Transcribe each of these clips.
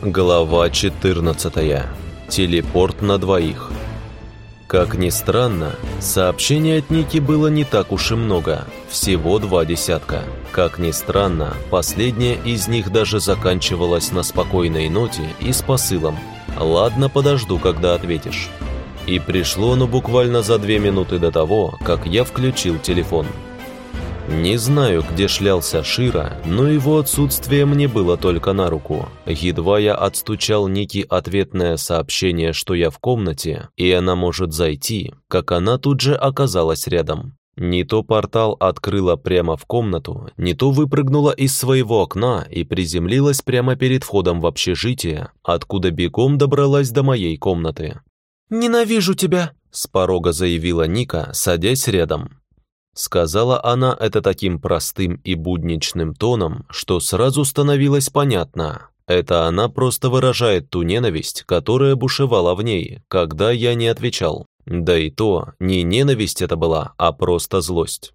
Глава 14. Телепорт на двоих. Как ни странно, сообщений от Ники было не так уж и много, всего два десятка. Как ни странно, последняя из них даже заканчивалась на спокойной ноте и с посылом «Ладно, подожду, когда ответишь». И пришло оно буквально за две минуты до того, как я включил телефон. Не знаю, где шлялся Шира, но его отсутствие мне было только на руку. Едва я отстучал Ники ответное сообщение, что я в комнате, и она может зайти, как она тут же оказалась рядом. Не то портал открыла прямо в комнату, не то выпрыгнула из своего окна и приземлилась прямо перед входом в общежитие, откуда бегом добралась до моей комнаты. «Ненавижу тебя!» – с порога заявила Ника, садясь рядом. Сказала она это таким простым и будничным тоном, что сразу становилось понятно. Это она просто выражает ту ненависть, которая бушевала в ней, когда я не отвечал. Да и то, не ненависть это была, а просто злость.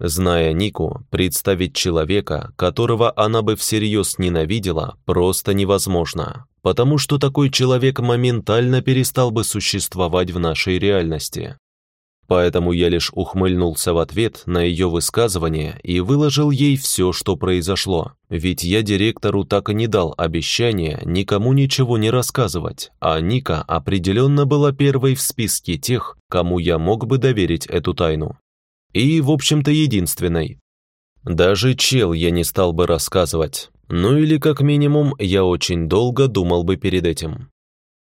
Зная Нику, представить человека, которого она бы всерьез ненавидела, просто невозможно, потому что такой человек моментально перестал бы существовать в нашей реальности. Поэтому я лишь ухмыльнулся в ответ на ее высказывание и выложил ей все, что произошло. Ведь я директору так и не дал обещания никому ничего не рассказывать, а Ника определенно была первой в списке тех, кому я мог бы доверить эту тайну. И, в общем-то, единственной. Даже чел я не стал бы рассказывать. Ну или, как минимум, я очень долго думал бы перед этим.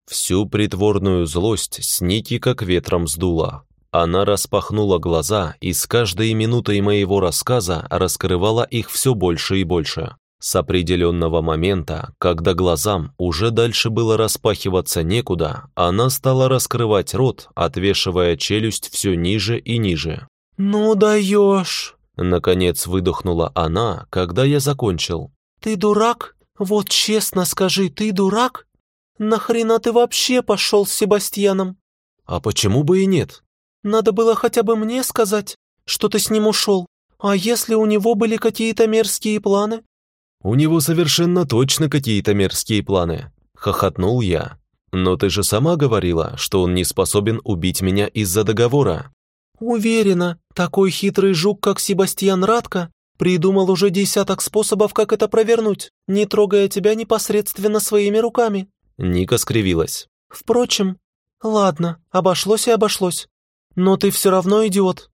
Всю притворную злость с Ники как ветром сдуло. Она распахнула глаза и с каждой минутой моего рассказа раскрывала их все больше и больше. С определенного момента, когда глазам уже дальше было распахиваться некуда, она стала раскрывать рот, отвешивая челюсть все ниже и ниже. «Ну даешь!» Наконец выдохнула она, когда я закончил. «Ты дурак? Вот честно скажи, ты дурак? Нахрена ты вообще пошел с Себастьяном?» «А почему бы и нет?» Надо было хотя бы мне сказать, что ты с ним ушел. А если у него были какие-то мерзкие планы?» «У него совершенно точно какие-то мерзкие планы», — хохотнул я. «Но ты же сама говорила, что он не способен убить меня из-за договора». «Уверена, такой хитрый жук, как Себастьян Радко, придумал уже десяток способов, как это провернуть, не трогая тебя непосредственно своими руками». Ника скривилась. «Впрочем, ладно, обошлось и обошлось. Но ты все равно идиот».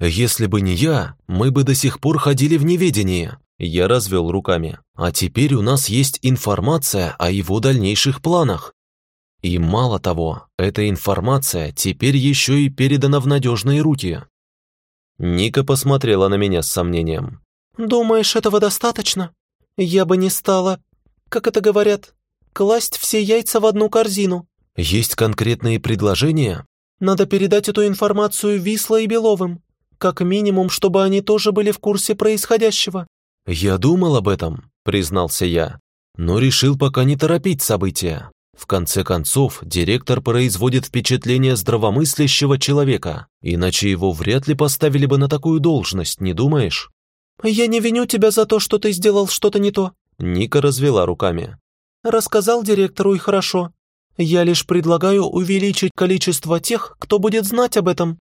«Если бы не я, мы бы до сих пор ходили в неведении». Я развел руками. «А теперь у нас есть информация о его дальнейших планах. И мало того, эта информация теперь еще и передана в надежные руки». Ника посмотрела на меня с сомнением. «Думаешь, этого достаточно? Я бы не стала, как это говорят, класть все яйца в одну корзину». «Есть конкретные предложения?» Надо передать эту информацию Висла и Беловым, как минимум, чтобы они тоже были в курсе происходящего». «Я думал об этом», — признался я, но решил пока не торопить события. В конце концов, директор производит впечатление здравомыслящего человека, иначе его вряд ли поставили бы на такую должность, не думаешь? «Я не виню тебя за то, что ты сделал что-то не то», — Ника развела руками. «Рассказал директору и хорошо. Я лишь предлагаю увеличить количество тех, кто будет знать об этом».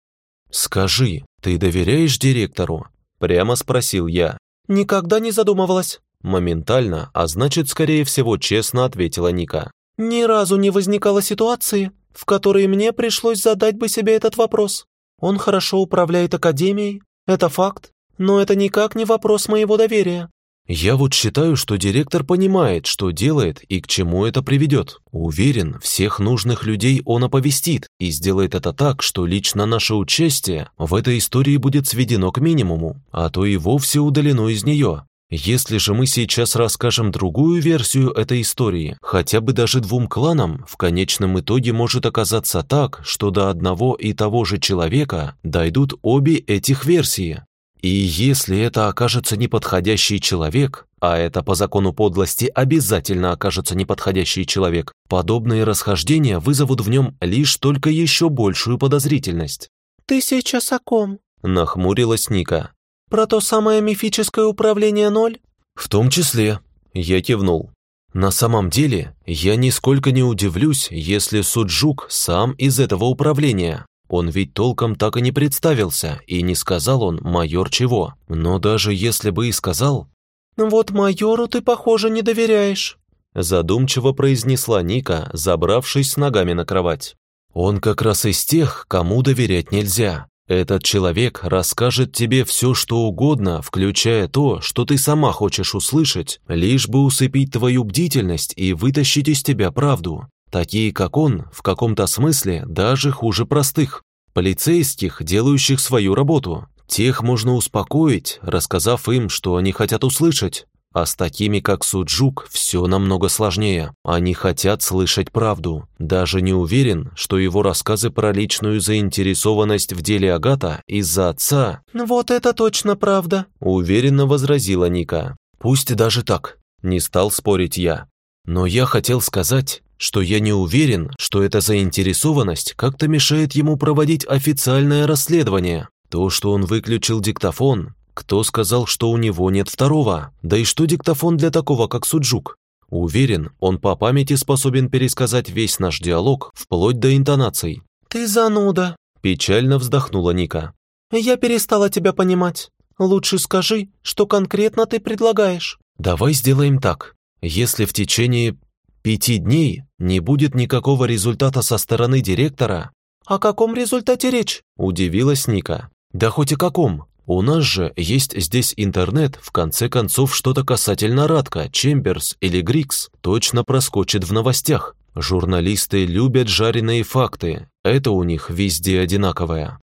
«Скажи, ты доверяешь директору?» – прямо спросил я. «Никогда не задумывалась». Моментально, а значит, скорее всего, честно ответила Ника. «Ни разу не возникало ситуации, в которой мне пришлось задать бы себе этот вопрос. Он хорошо управляет академией, это факт, но это никак не вопрос моего доверия. Я вот считаю, что директор понимает, что делает и к чему это приведет. Уверен, всех нужных людей он оповестит и сделает это так, что лично наше участие в этой истории будет сведено к минимуму, а то и вовсе удалено из нее. Если же мы сейчас расскажем другую версию этой истории, хотя бы даже двум кланам, в конечном итоге может оказаться так, что до одного и того же человека дойдут обе этих версии. И если это окажется неподходящий человек, а это по закону подлости обязательно окажется неподходящий человек, подобные расхождения вызовут в нем лишь только еще большую подозрительность. «Ты сейчас о ком?» – нахмурилась Ника. «Про то самое мифическое управление ноль?» «В том числе». Я кивнул. На самом деле, я нисколько не удивлюсь, если Суджук сам из этого управления. Он ведь толком так и не представился, и не сказал он майор чего. Но даже если бы и сказал... «Вот майору ты, похоже, не доверяешь», задумчиво произнесла Ника, забравшись с ногами на кровать. «Он как раз из тех, кому доверять нельзя. Этот человек расскажет тебе все, что угодно, включая то, что ты сама хочешь услышать, лишь бы усыпить твою бдительность и вытащить из тебя правду. Такие, как он, в каком-то смысле даже хуже простых. Полицейских, делающих свою работу. Тех можно успокоить, рассказав им, что они хотят услышать. А с такими, как Суджук, все намного сложнее. Они хотят слышать правду. Даже не уверен, что его рассказы про личную заинтересованность в деле Агата из-за отца... «Ну «Вот это точно правда», — уверенно возразила Ника. «Пусть даже так», — не стал спорить я. Но я хотел сказать, что я не уверен, что эта заинтересованность как-то мешает ему проводить официальное расследование. То, что он выключил диктофон, кто сказал, что у него нет второго? Да и что диктофон для такого, как Суджук? Уверен, он по памяти способен пересказать весь наш диалог, вплоть до интонаций. «Ты зануда», – печально вздохнула Ника. «Я перестала тебя понимать. Лучше скажи, что конкретно ты предлагаешь». «Давай сделаем так. Если в течение пяти дней не будет никакого результата со стороны директора...» «О каком результате речь?» – удивилась Ника. «Да хоть и каком. У нас же есть здесь интернет, в конце концов что-то касательно Радка, Чемберс или Грикс точно проскочит в новостях. Журналисты любят жареные факты, это у них везде одинаковое.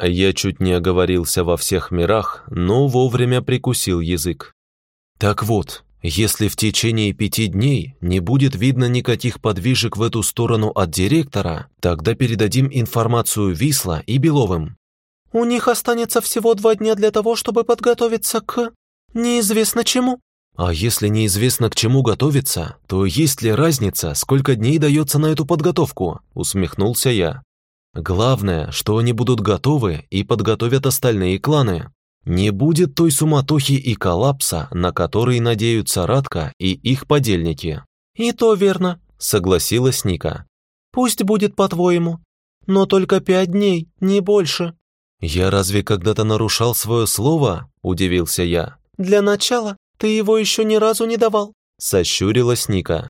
Я чуть не оговорился во всех мирах, но вовремя прикусил язык. Так вот, если в течение пяти дней не будет видно никаких подвижек в эту сторону от директора, тогда передадим информацию Висла и Беловым. У них останется всего два дня для того, чтобы подготовиться к... неизвестно чему». «А если неизвестно к чему готовиться, то есть ли разница, сколько дней дается на эту подготовку?» – усмехнулся я. «Главное, что они будут готовы и подготовят остальные кланы. Не будет той суматохи и коллапса, на который надеются Радка и их подельники». «И то верно», – согласилась Ника. «Пусть будет по-твоему, но только пять дней, не больше». «Я разве когда-то нарушал свое слово?» – удивился я. «Для начала ты его еще ни разу не давал», – сощурилась Ника.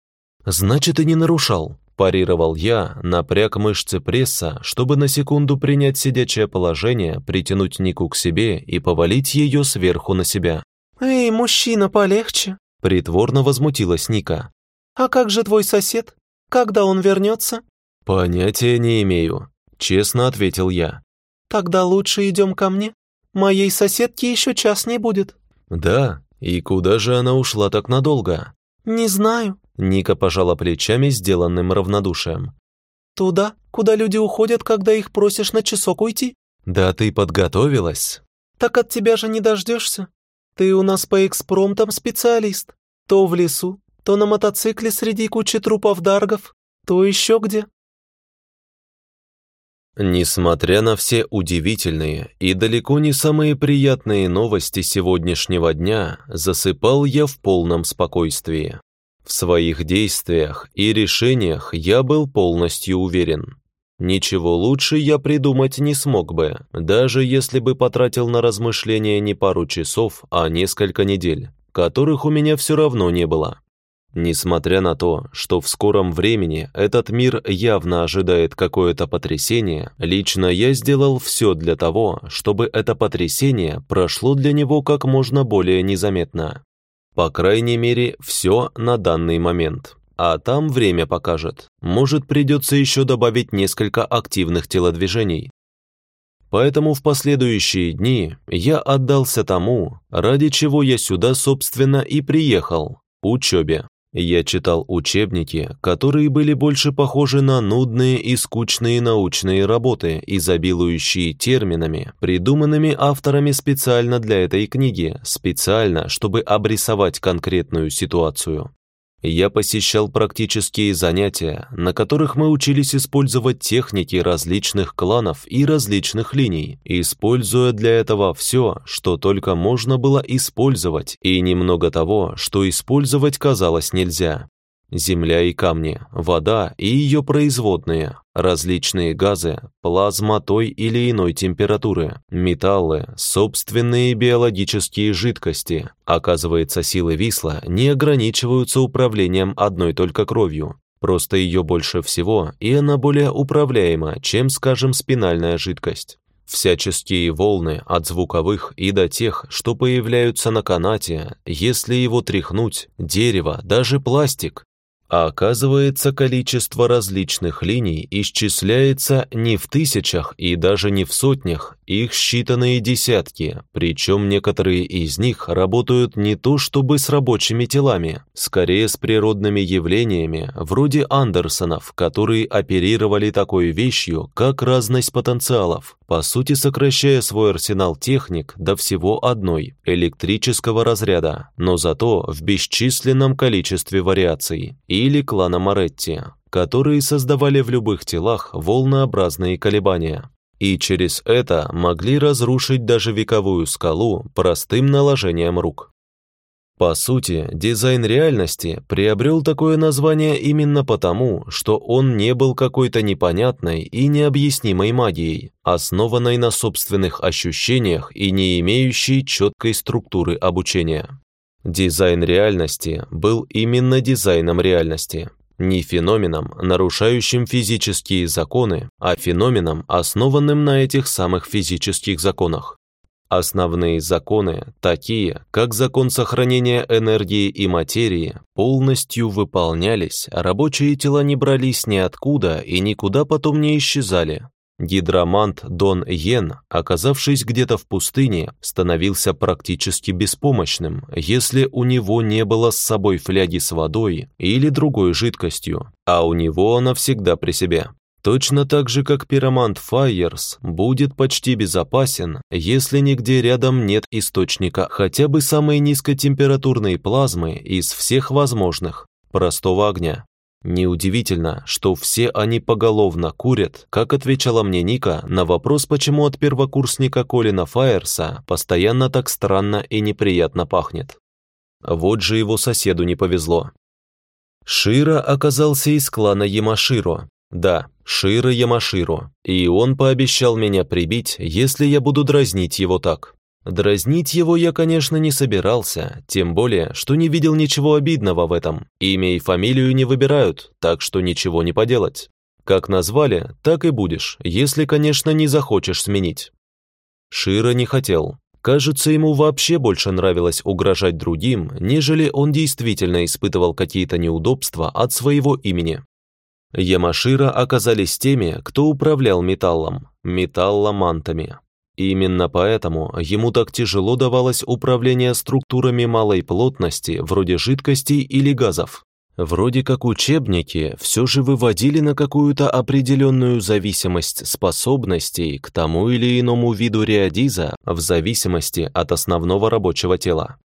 «Значит, и не нарушал», – парировал я, напряг мышцы пресса, чтобы на секунду принять сидячее положение, притянуть Нику к себе и повалить ее сверху на себя. «Эй, мужчина, полегче», – притворно возмутилась Ника. «А как же твой сосед? Когда он вернется?» «Понятия не имею», – честно ответил я. «Тогда лучше идем ко мне. Моей соседки еще час не будет». «Да, и куда же она ушла так надолго?» «Не знаю». Ника пожала плечами, сделанным равнодушием. «Туда, куда люди уходят, когда их просишь на часок уйти». «Да ты подготовилась?» «Так от тебя же не дождешься. Ты у нас по экспромтам специалист. То в лесу, то на мотоцикле среди кучи трупов даргов, то еще где. Несмотря на все удивительные и далеко не самые приятные новости сегодняшнего дня, засыпал я в полном спокойствии. В своих действиях и решениях я был полностью уверен. Ничего лучше я придумать не смог бы, даже если бы потратил на размышления не пару часов, а несколько недель, которых у меня все равно не было. Несмотря на то, что в скором времени этот мир явно ожидает какое-то потрясение, лично я сделал все для того, чтобы это потрясение прошло для него как можно более незаметно. По крайней мере, все на данный момент. А там время покажет. Может, придется еще добавить несколько активных телодвижений. Поэтому в последующие дни я отдался тому, ради чего я сюда, собственно, и приехал – учебе. Я читал учебники, которые были больше похожи на нудные и скучные научные работы, изобилующие терминами, придуманными авторами специально для этой книги, специально, чтобы обрисовать конкретную ситуацию. Я посещал практические занятия, на которых мы учились использовать техники различных кланов и различных линий, используя для этого все, что только можно было использовать, и немного того, что использовать казалось нельзя. Земля и камни, вода и ее производные, различные газы, плазма той или иной температуры, металлы, собственные биологические жидкости. Оказывается, силы Висла не ограничиваются управлением одной только кровью. Просто ее больше всего, и она более управляема, чем, скажем, спинальная жидкость. Всяческие волны от звуковых и до тех, что появляются на канате, если его тряхнуть, дерево, даже пластик, а оказывается, количество различных линий исчисляется не в тысячах и даже не в сотнях, их считанные десятки, причем некоторые из них работают не то чтобы с рабочими телами, скорее с природными явлениями, вроде Андерсонов, которые оперировали такой вещью, как разность потенциалов, по сути сокращая свой арсенал техник до всего одной, электрического разряда, но зато в бесчисленном количестве вариаций, или клана Моретти, которые создавали в любых телах волнообразные колебания и через это могли разрушить даже вековую скалу простым наложением рук. По сути, дизайн реальности приобрел такое название именно потому, что он не был какой-то непонятной и необъяснимой магией, основанной на собственных ощущениях и не имеющей четкой структуры обучения. Дизайн реальности был именно дизайном реальности, не феноменом, нарушающим физические законы, а феноменом, основанным на этих самых физических законах. Основные законы, такие как закон сохранения энергии и материи, полностью выполнялись, рабочие тела не брались ниоткуда и никуда потом не исчезали, Гидромант Дон Йен, оказавшись где-то в пустыне, становился практически беспомощным, если у него не было с собой фляги с водой или другой жидкостью, а у него она всегда при себе. Точно так же, как пиромант Файерс будет почти безопасен, если нигде рядом нет источника хотя бы самой низкотемпературной плазмы из всех возможных, простого огня. Неудивительно, что все они поголовно курят, как отвечала мне Ника на вопрос, почему от первокурсника Колина Фаерса постоянно так странно и неприятно пахнет. Вот же его соседу не повезло. Шира оказался из клана Ямаширо. Да, Шира Ямаширо, и он пообещал меня прибить, если я буду дразнить его так. Дразнить его я, конечно, не собирался, тем более, что не видел ничего обидного в этом. Имя и фамилию не выбирают, так что ничего не поделать. Как назвали, так и будешь, если, конечно, не захочешь сменить. Шира не хотел. Кажется, ему вообще больше нравилось угрожать другим, нежели он действительно испытывал какие-то неудобства от своего имени. Ямашира оказались теми, кто управлял металлом, металломантами. Именно поэтому ему так тяжело давалось управление структурами малой плотности, вроде жидкостей или газов. Вроде как учебники все же выводили на какую-то определенную зависимость способностей к тому или иному виду реодиза в зависимости от основного рабочего тела.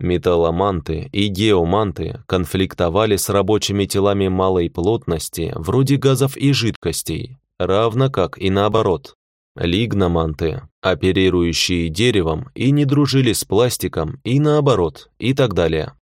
Металломанты и геоманты конфликтовали с рабочими телами малой плотности, вроде газов и жидкостей, равно как и наоборот. Лигноманты, оперирующие деревом и не дружили с пластиком, и наоборот, и так далее.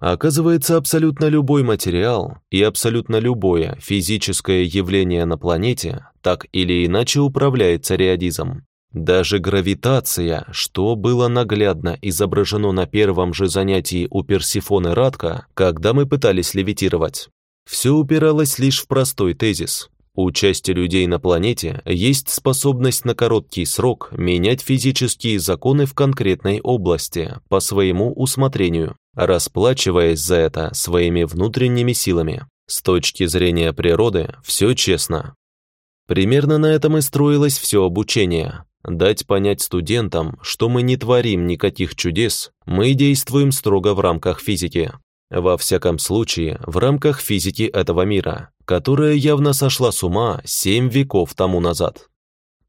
Оказывается, абсолютно любой материал и абсолютно любое физическое явление на планете так или иначе управляется реодизом. Даже гравитация, что было наглядно изображено на первом же занятии у Персифоны Радка, когда мы пытались левитировать. Все упиралось лишь в простой тезис. У части людей на планете есть способность на короткий срок менять физические законы в конкретной области по своему усмотрению, расплачиваясь за это своими внутренними силами. С точки зрения природы все честно. Примерно на этом и строилось все обучение. Дать понять студентам, что мы не творим никаких чудес, мы действуем строго в рамках физики. Во всяком случае, в рамках физики этого мира, которая явно сошла с ума семь веков тому назад.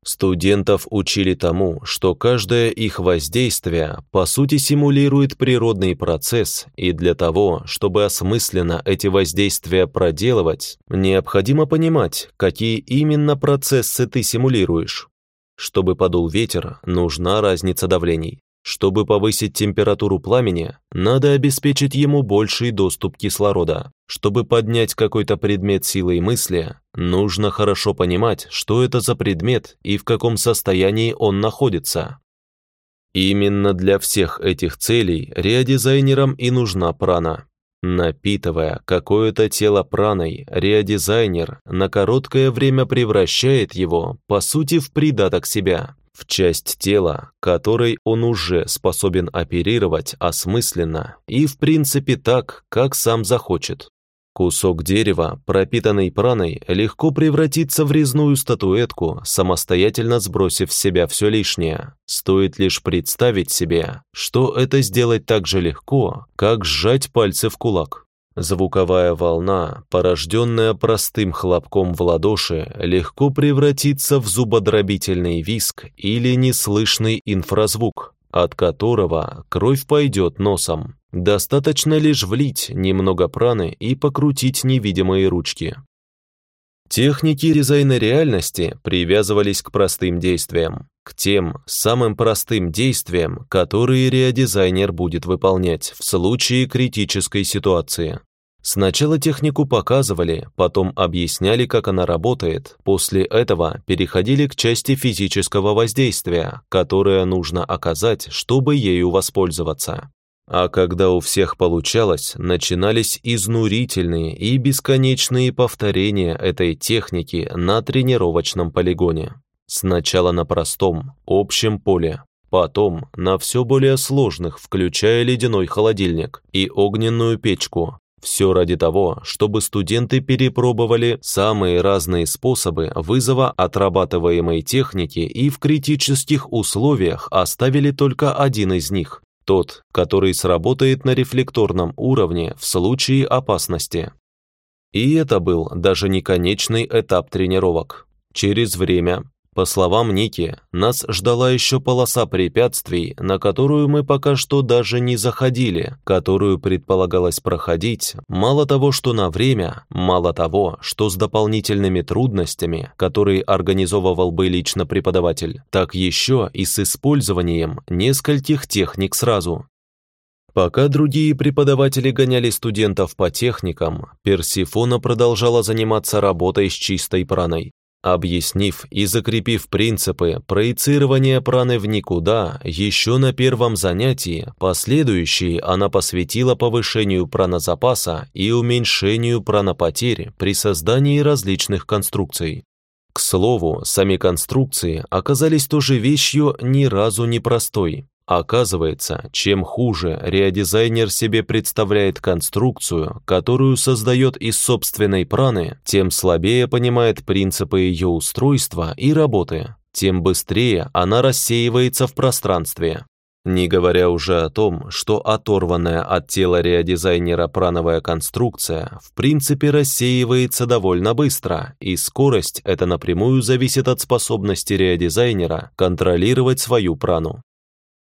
Студентов учили тому, что каждое их воздействие по сути симулирует природный процесс, и для того, чтобы осмысленно эти воздействия проделывать, необходимо понимать, какие именно процессы ты симулируешь. Чтобы подул ветер, нужна разница давлений. Чтобы повысить температуру пламени, надо обеспечить ему больший доступ кислорода. Чтобы поднять какой-то предмет силой мысли, нужно хорошо понимать, что это за предмет и в каком состоянии он находится. Именно для всех этих целей реодизайнерам и нужна прана. Напитывая какое-то тело праной, реодизайнер на короткое время превращает его, по сути, в придаток себя в часть тела, которой он уже способен оперировать осмысленно и в принципе так, как сам захочет. Кусок дерева, пропитанный праной, легко превратится в резную статуэтку, самостоятельно сбросив с себя все лишнее. Стоит лишь представить себе, что это сделать так же легко, как сжать пальцы в кулак. Звуковая волна, порожденная простым хлопком в ладоши, легко превратится в зубодробительный виск или неслышный инфразвук, от которого кровь пойдет носом. Достаточно лишь влить немного праны и покрутить невидимые ручки. Техники дизайна реальности привязывались к простым действиям, к тем самым простым действиям, которые реодизайнер будет выполнять в случае критической ситуации. Сначала технику показывали, потом объясняли, как она работает, после этого переходили к части физического воздействия, которое нужно оказать, чтобы ею воспользоваться. А когда у всех получалось, начинались изнурительные и бесконечные повторения этой техники на тренировочном полигоне. Сначала на простом, общем поле, потом на все более сложных, включая ледяной холодильник и огненную печку. Все ради того, чтобы студенты перепробовали самые разные способы вызова отрабатываемой техники и в критических условиях оставили только один из них тот, который сработает на рефлекторном уровне в случае опасности. И это был даже не конечный этап тренировок. Через время, по словам Ники, нас ждала еще полоса препятствий, на которую мы пока что даже не заходили, которую предполагалось проходить, мало того, что на время, мало того, что с дополнительными трудностями, которые организовывал бы лично преподаватель, так еще и с использованием нескольких техник сразу. Пока другие преподаватели гоняли студентов по техникам, Персифона продолжала заниматься работой с чистой праной. Объяснив и закрепив принципы проецирования праны в никуда, еще на первом занятии, последующие она посвятила повышению пранозапаса и уменьшению пранопотери при создании различных конструкций. К слову, сами конструкции оказались тоже вещью ни разу не Оказывается, чем хуже реодизайнер себе представляет конструкцию, которую создает из собственной праны, тем слабее понимает принципы ее устройства и работы, тем быстрее она рассеивается в пространстве. Не говоря уже о том, что оторванная от тела реодизайнера прановая конструкция в принципе рассеивается довольно быстро, и скорость это напрямую зависит от способности реодизайнера контролировать свою прану.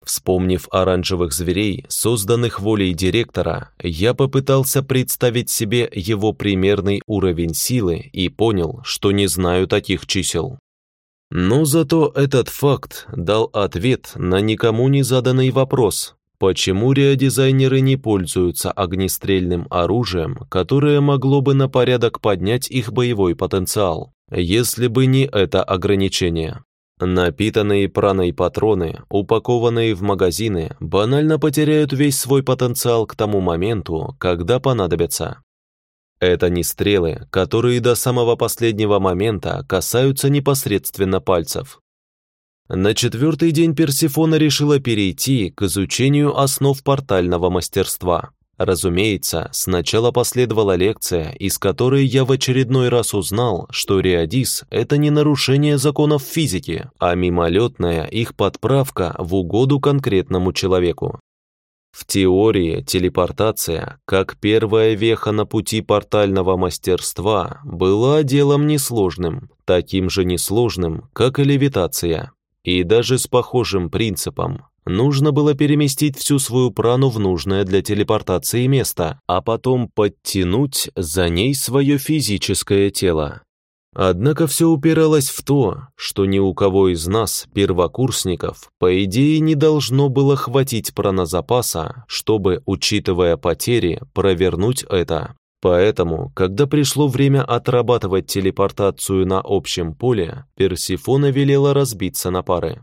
Вспомнив оранжевых зверей, созданных волей директора, я попытался представить себе его примерный уровень силы и понял, что не знаю таких чисел. Но зато этот факт дал ответ на никому не заданный вопрос, почему реодизайнеры не пользуются огнестрельным оружием, которое могло бы на порядок поднять их боевой потенциал, если бы не это ограничение. Напитанные праной патроны, упакованные в магазины, банально потеряют весь свой потенциал к тому моменту, когда понадобятся. Это не стрелы, которые до самого последнего момента касаются непосредственно пальцев. На четвертый день Персифона решила перейти к изучению основ портального мастерства. Разумеется, сначала последовала лекция, из которой я в очередной раз узнал, что реодис – это не нарушение законов физики, а мимолетная их подправка в угоду конкретному человеку. В теории телепортация, как первая веха на пути портального мастерства, была делом несложным, таким же несложным, как и левитация. И даже с похожим принципом. Нужно было переместить всю свою прану в нужное для телепортации место, а потом подтянуть за ней свое физическое тело. Однако все упиралось в то, что ни у кого из нас, первокурсников, по идее не должно было хватить пранозапаса, чтобы, учитывая потери, провернуть это. Поэтому, когда пришло время отрабатывать телепортацию на общем поле, Персифона велела разбиться на пары.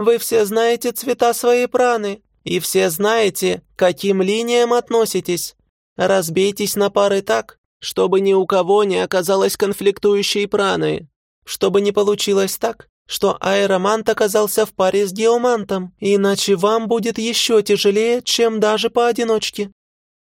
«Вы все знаете цвета своей праны, и все знаете, к каким линиям относитесь. Разбейтесь на пары так, чтобы ни у кого не оказалось конфликтующей праны, чтобы не получилось так, что аэромант оказался в паре с диомантом, иначе вам будет еще тяжелее, чем даже поодиночке».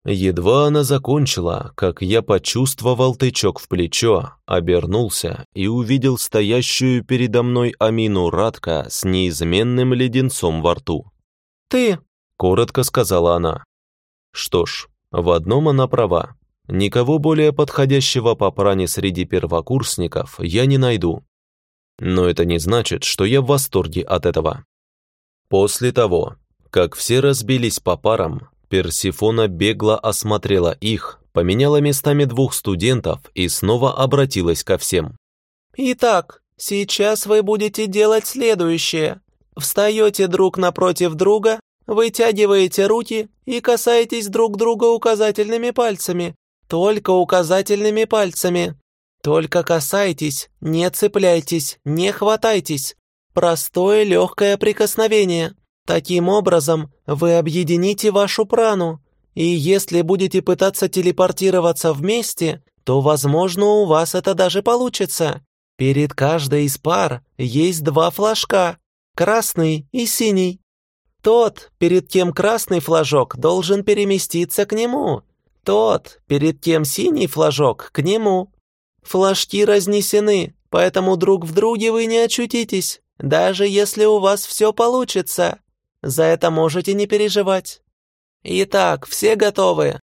Едва она закончила, как я почувствовал тычок в плечо, обернулся и увидел стоящую передо мной Амину Радка с неизменным леденцом во рту. «Ты», — коротко сказала она. Что ж, в одном она права. Никого более подходящего по пране среди первокурсников я не найду. Но это не значит, что я в восторге от этого. После того, как все разбились по парам, Персифона бегло осмотрела их, поменяла местами двух студентов и снова обратилась ко всем. «Итак, сейчас вы будете делать следующее. Встаете друг напротив друга, вытягиваете руки и касаетесь друг друга указательными пальцами, только указательными пальцами. Только касайтесь, не цепляйтесь, не хватайтесь. Простое легкое прикосновение. Таким образом, вы объедините вашу прану. И если будете пытаться телепортироваться вместе, то, возможно, у вас это даже получится. Перед каждой из пар есть два флажка, красный и синий. Тот, перед кем красный флажок, должен переместиться к нему, тот, перед кем синий флажок, к нему. Флажки разнесены, поэтому друг в друге вы не очутитесь, даже если у вас все получится. За это можете не переживать. Итак, все готовы?»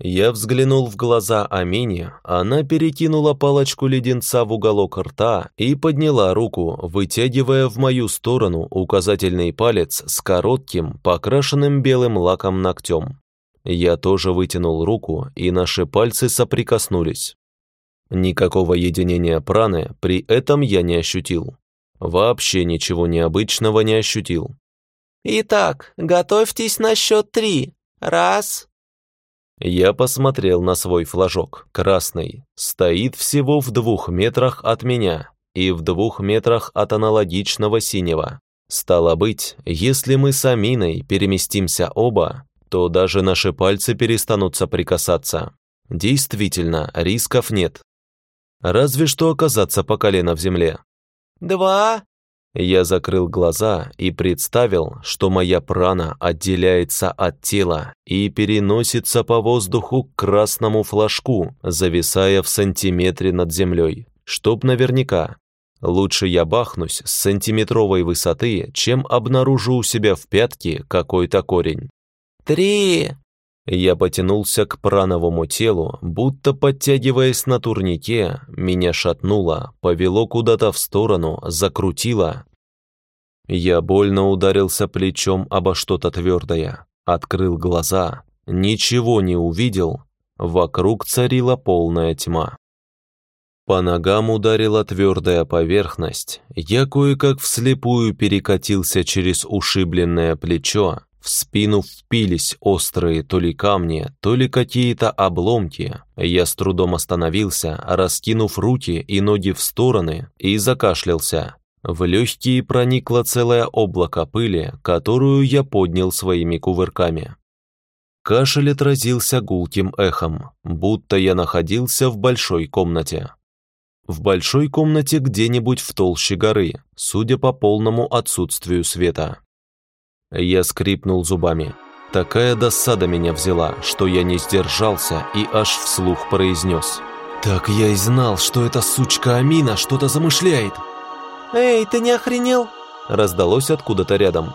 Я взглянул в глаза Амине, она перекинула палочку леденца в уголок рта и подняла руку, вытягивая в мою сторону указательный палец с коротким, покрашенным белым лаком ногтем. Я тоже вытянул руку, и наши пальцы соприкоснулись. Никакого единения праны при этом я не ощутил. Вообще ничего необычного не ощутил. «Итак, готовьтесь на счет три. Раз». Я посмотрел на свой флажок, красный. Стоит всего в двух метрах от меня и в двух метрах от аналогичного синего. Стало быть, если мы с Аминой переместимся оба, то даже наши пальцы перестанут соприкасаться. Действительно, рисков нет. Разве что оказаться по колено в земле. «Два!» Я закрыл глаза и представил, что моя прана отделяется от тела и переносится по воздуху к красному флажку, зависая в сантиметре над землей, чтоб наверняка. Лучше я бахнусь с сантиметровой высоты, чем обнаружу у себя в пятке какой-то корень. «Три!» Я потянулся к прановому телу, будто подтягиваясь на турнике, меня шатнуло, повело куда-то в сторону, закрутило. Я больно ударился плечом обо что-то твердое, открыл глаза, ничего не увидел, вокруг царила полная тьма. По ногам ударила твердая поверхность, я кое-как вслепую перекатился через ушибленное плечо, в спину впились острые то ли камни, то ли какие-то обломки. Я с трудом остановился, раскинув руки и ноги в стороны, и закашлялся. В легкие проникло целое облако пыли, которую я поднял своими кувырками. Кашель отразился гулким эхом, будто я находился в большой комнате. В большой комнате где-нибудь в толще горы, судя по полному отсутствию света. Я скрипнул зубами. Такая досада меня взяла, что я не сдержался и аж вслух произнес. «Так я и знал, что эта сучка Амина что-то замышляет!» «Эй, ты не охренел?» Раздалось откуда-то рядом.